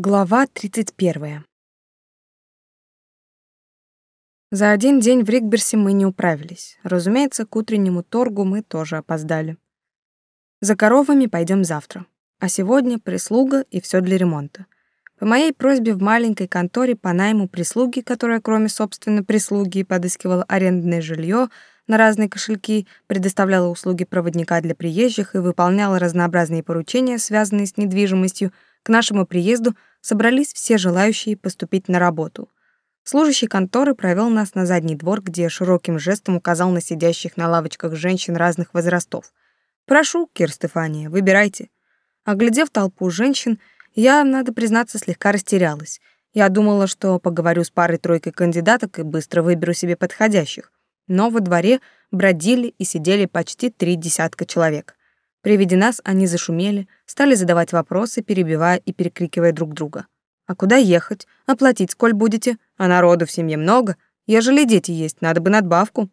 Глава 31. За один день в Ригберсе мы не управились. Разумеется, к утреннему торгу мы тоже опоздали. За коровами пойдем завтра. А сегодня прислуга и все для ремонта. По моей просьбе в маленькой конторе по найму прислуги, которая кроме собственной прислуги подыскивала арендное жилье на разные кошельки, предоставляла услуги проводника для приезжих и выполняла разнообразные поручения, связанные с недвижимостью, к нашему приезду собрались все желающие поступить на работу. Служащий конторы провел нас на задний двор, где широким жестом указал на сидящих на лавочках женщин разных возрастов. «Прошу, Кир Стефания, выбирайте». Оглядев толпу женщин, я, надо признаться, слегка растерялась. Я думала, что поговорю с парой-тройкой кандидаток и быстро выберу себе подходящих. Но во дворе бродили и сидели почти три десятка человек. При виде нас они зашумели, стали задавать вопросы, перебивая и перекрикивая друг друга. «А куда ехать? Оплатить сколь будете? А народу в семье много. Ежели дети есть, надо бы надбавку».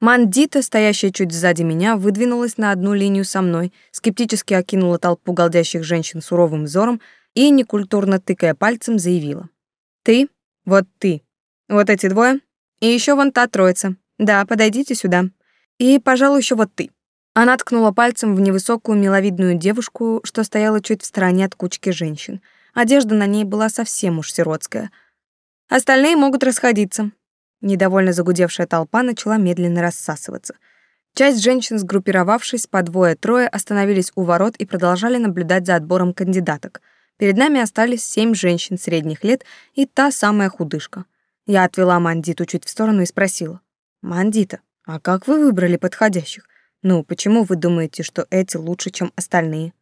Мандита, стоящая чуть сзади меня, выдвинулась на одну линию со мной, скептически окинула толпу голдящих женщин суровым взором и, некультурно тыкая пальцем, заявила. «Ты, вот ты, вот эти двое, и еще вон та троица. Да, подойдите сюда. И, пожалуй, еще вот ты». Она ткнула пальцем в невысокую миловидную девушку, что стояла чуть в стороне от кучки женщин. Одежда на ней была совсем уж сиротская. Остальные могут расходиться. Недовольно загудевшая толпа начала медленно рассасываться. Часть женщин, сгруппировавшись по двое-трое, остановились у ворот и продолжали наблюдать за отбором кандидаток. Перед нами остались семь женщин средних лет и та самая худышка. Я отвела Мандиту чуть в сторону и спросила. «Мандита, а как вы выбрали подходящих? Ну, почему вы думаете, что эти лучше, чем остальные?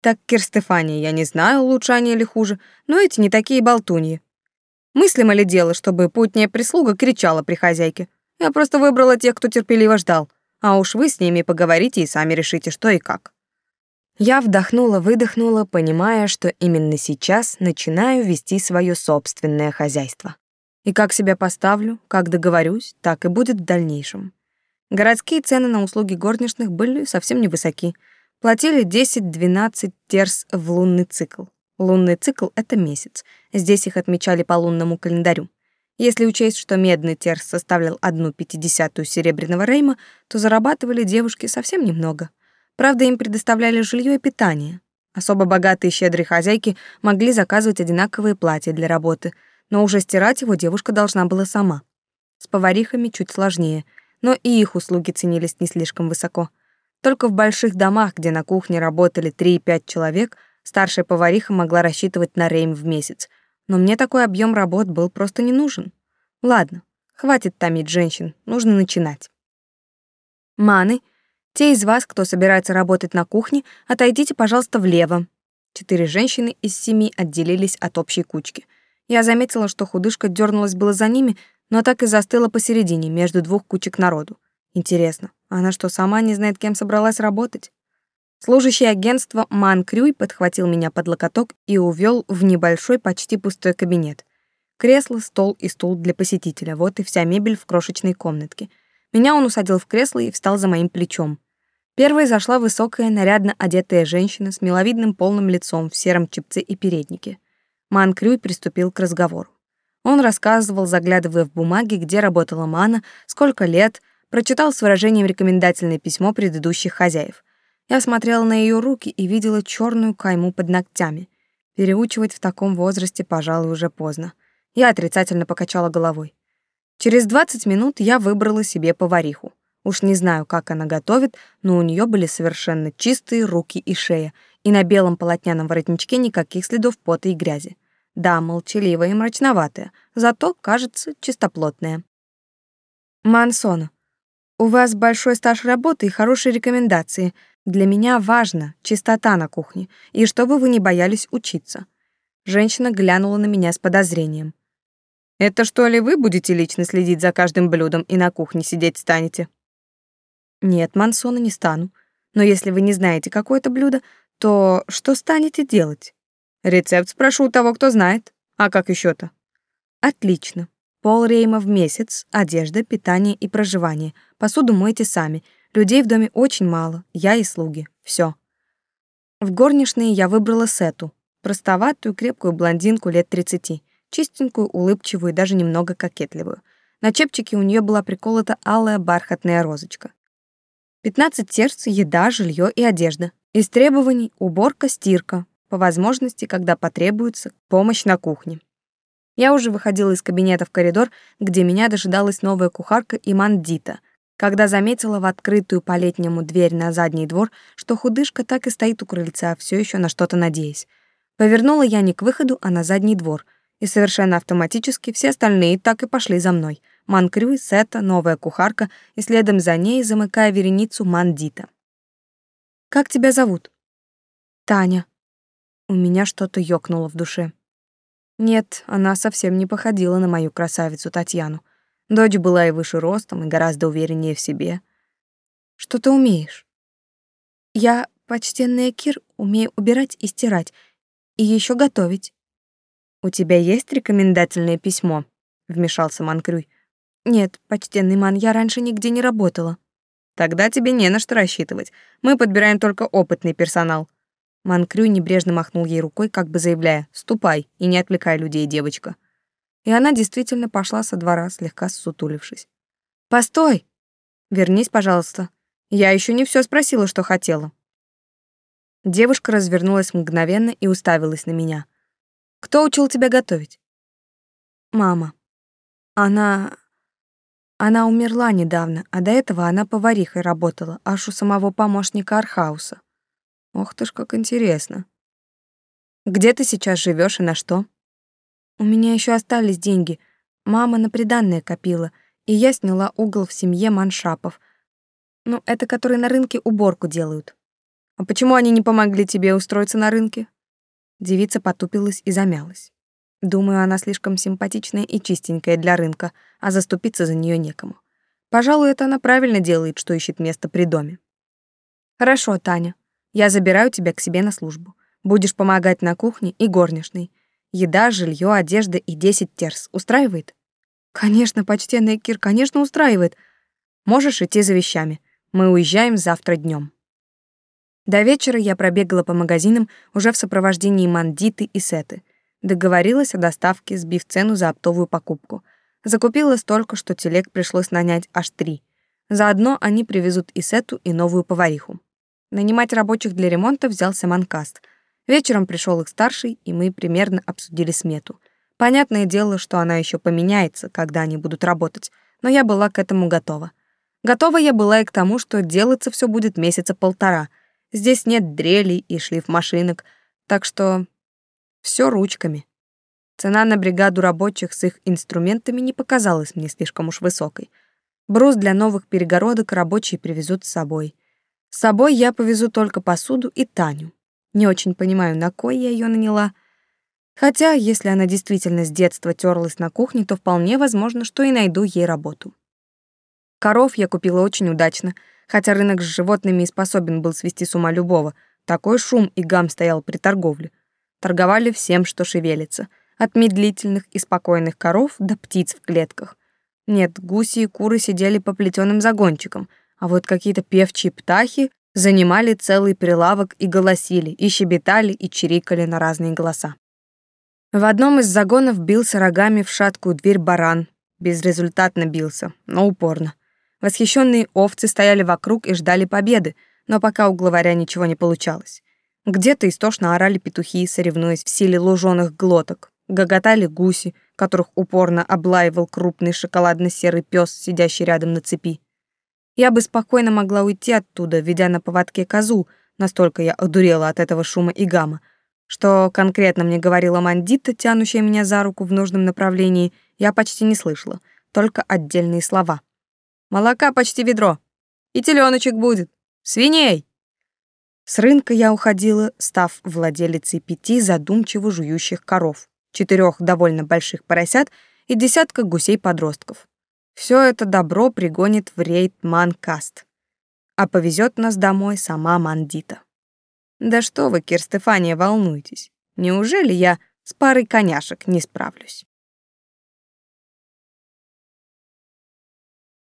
Так, Кирстефания, я не знаю, лучше они или хуже, но эти не такие болтуньи. Мыслимо ли дело, чтобы путняя прислуга кричала при хозяйке? Я просто выбрала тех, кто терпеливо ждал. А уж вы с ними поговорите и сами решите, что и как. Я вдохнула-выдохнула, понимая, что именно сейчас начинаю вести свое собственное хозяйство. И как себя поставлю, как договорюсь, так и будет в дальнейшем. Городские цены на услуги горничных были совсем невысоки. Платили 10-12 терс в лунный цикл. Лунный цикл — это месяц. Здесь их отмечали по лунному календарю. Если учесть, что медный терс составлял одну пятидесятую серебряного рейма, то зарабатывали девушки совсем немного. Правда, им предоставляли жилье и питание. Особо богатые и щедрые хозяйки могли заказывать одинаковые платья для работы, но уже стирать его девушка должна была сама. С поварихами чуть сложнее — но и их услуги ценились не слишком высоко. Только в больших домах, где на кухне работали 3-5 человек, старшая повариха могла рассчитывать на рейм в месяц. Но мне такой объем работ был просто не нужен. Ладно, хватит томить женщин, нужно начинать. Маны, те из вас, кто собирается работать на кухне, отойдите, пожалуйста, влево. Четыре женщины из семи отделились от общей кучки. Я заметила, что худышка дернулась было за ними, но так и застыла посередине, между двух кучек народу. Интересно, она что, сама не знает, кем собралась работать? Служащий агентства Ман Крюй подхватил меня под локоток и увел в небольшой, почти пустой кабинет. Кресло, стол и стул для посетителя. Вот и вся мебель в крошечной комнатке. Меня он усадил в кресло и встал за моим плечом. Первой зашла высокая, нарядно одетая женщина с миловидным полным лицом в сером чепце и переднике. Ман Крюй приступил к разговору. Он рассказывал, заглядывая в бумаги, где работала Мана, сколько лет, прочитал с выражением рекомендательное письмо предыдущих хозяев. Я смотрела на ее руки и видела черную кайму под ногтями. Переучивать в таком возрасте, пожалуй, уже поздно. Я отрицательно покачала головой. Через 20 минут я выбрала себе повариху. Уж не знаю, как она готовит, но у нее были совершенно чистые руки и шея, и на белом полотняном воротничке никаких следов пота и грязи. Да, молчаливая и мрачноватая, зато, кажется, чистоплотная. Мансона, у вас большой стаж работы и хорошие рекомендации. Для меня важно чистота на кухне, и чтобы вы не боялись учиться. Женщина глянула на меня с подозрением. Это что ли вы будете лично следить за каждым блюдом и на кухне сидеть станете? Нет, Мансона, не стану. Но если вы не знаете какое-то блюдо, то что станете делать? Рецепт спрошу у того, кто знает. А как еще то Отлично. Пол рейма в месяц, одежда, питание и проживание. Посуду мойте сами. Людей в доме очень мало, я и слуги. Все. В горничные я выбрала Сету. Простоватую, крепкую блондинку лет тридцати, чистенькую, улыбчивую и даже немного кокетливую. На чепчике у нее была приколота алая бархатная розочка. 15 терц, еда, жилье и одежда. Из требований уборка, стирка. По возможности, когда потребуется, помощь на кухне. Я уже выходила из кабинета в коридор, где меня дожидалась новая кухарка Имандита, когда заметила в открытую по летнему дверь на задний двор, что худышка так и стоит у крыльца, все еще на что-то надеясь. Повернула я не к выходу, а на задний двор, и совершенно автоматически все остальные так и пошли за мной. Манкрюй, Сета, новая кухарка, и следом за ней, замыкая вереницу, Мандита. «Как тебя зовут?» «Таня». У меня что-то ёкнуло в душе. Нет, она совсем не походила на мою красавицу Татьяну. Дочь была и выше ростом, и гораздо увереннее в себе. Что ты умеешь? Я, почтенная Кир, умею убирать и стирать, и еще готовить. У тебя есть рекомендательное письмо? Вмешался Манкрюй. Нет, почтенный ман, я раньше нигде не работала. Тогда тебе не на что рассчитывать. Мы подбираем только опытный персонал. Манкрюй небрежно махнул ей рукой, как бы заявляя: "Ступай и не отвлекай людей, девочка" и она действительно пошла со двора, слегка ссутулившись. «Постой! Вернись, пожалуйста. Я еще не все спросила, что хотела». Девушка развернулась мгновенно и уставилась на меня. «Кто учил тебя готовить?» «Мама. Она... Она умерла недавно, а до этого она поварихой работала, аж у самого помощника Архауса. Ох ты ж, как интересно. Где ты сейчас живешь и на что?» У меня еще остались деньги. Мама на приданное копила, и я сняла угол в семье маншапов. Ну, это которые на рынке уборку делают. А почему они не помогли тебе устроиться на рынке? Девица потупилась и замялась. Думаю, она слишком симпатичная и чистенькая для рынка, а заступиться за нее некому. Пожалуй, это она правильно делает, что ищет место при доме. Хорошо, Таня. Я забираю тебя к себе на службу. Будешь помогать на кухне и горничной. Еда, жилье, одежда и 10 терс. Устраивает? Конечно, почтенный Кир, конечно, устраивает. Можешь идти за вещами. Мы уезжаем завтра днем. До вечера я пробегала по магазинам уже в сопровождении Мандиты и Сеты. Договорилась о доставке, сбив цену за оптовую покупку. Закупила столько, что телег пришлось нанять аж три. Заодно они привезут и Сету, и новую повариху. Нанимать рабочих для ремонта взялся Манкаст — Вечером пришел их старший, и мы примерно обсудили смету. Понятное дело, что она еще поменяется, когда они будут работать, но я была к этому готова. Готова я была и к тому, что делаться все будет месяца полтора. Здесь нет дрелей и шлиф машинок, так что все ручками. Цена на бригаду рабочих с их инструментами не показалась мне слишком уж высокой. Брус для новых перегородок рабочие привезут с собой. С собой я повезу только посуду и Таню. Не очень понимаю, на кой я ее наняла. Хотя, если она действительно с детства терлась на кухне, то вполне возможно, что и найду ей работу. Коров я купила очень удачно, хотя рынок с животными и способен был свести с ума любого. Такой шум и гам стоял при торговле. Торговали всем, что шевелится, от медлительных и спокойных коров до птиц в клетках. Нет, гуси и куры сидели по плетеным загончикам, а вот какие-то певчие птахи занимали целый прилавок и голосили, и щебетали, и чирикали на разные голоса. В одном из загонов бился рогами в шаткую дверь баран. Безрезультатно бился, но упорно. Восхищенные овцы стояли вокруг и ждали победы, но пока у главаря ничего не получалось. Где-то истошно орали петухи, соревнуясь в силе луженых глоток. Гоготали гуси, которых упорно облаивал крупный шоколадно-серый пес, сидящий рядом на цепи. Я бы спокойно могла уйти оттуда, ведя на поводке козу, настолько я одурела от этого шума и гамма. Что конкретно мне говорила Мандита, тянущая меня за руку в нужном направлении, я почти не слышала, только отдельные слова. «Молока почти ведро. И теленочек будет. Свиней!» С рынка я уходила, став владелицей пяти задумчиво жующих коров, четырех довольно больших поросят и десятка гусей-подростков. Все это добро пригонит в рейд Манкаст. А повезет нас домой сама Мандита. Да что вы, Кир Стефания, волнуетесь? Неужели я с парой коняшек не справлюсь?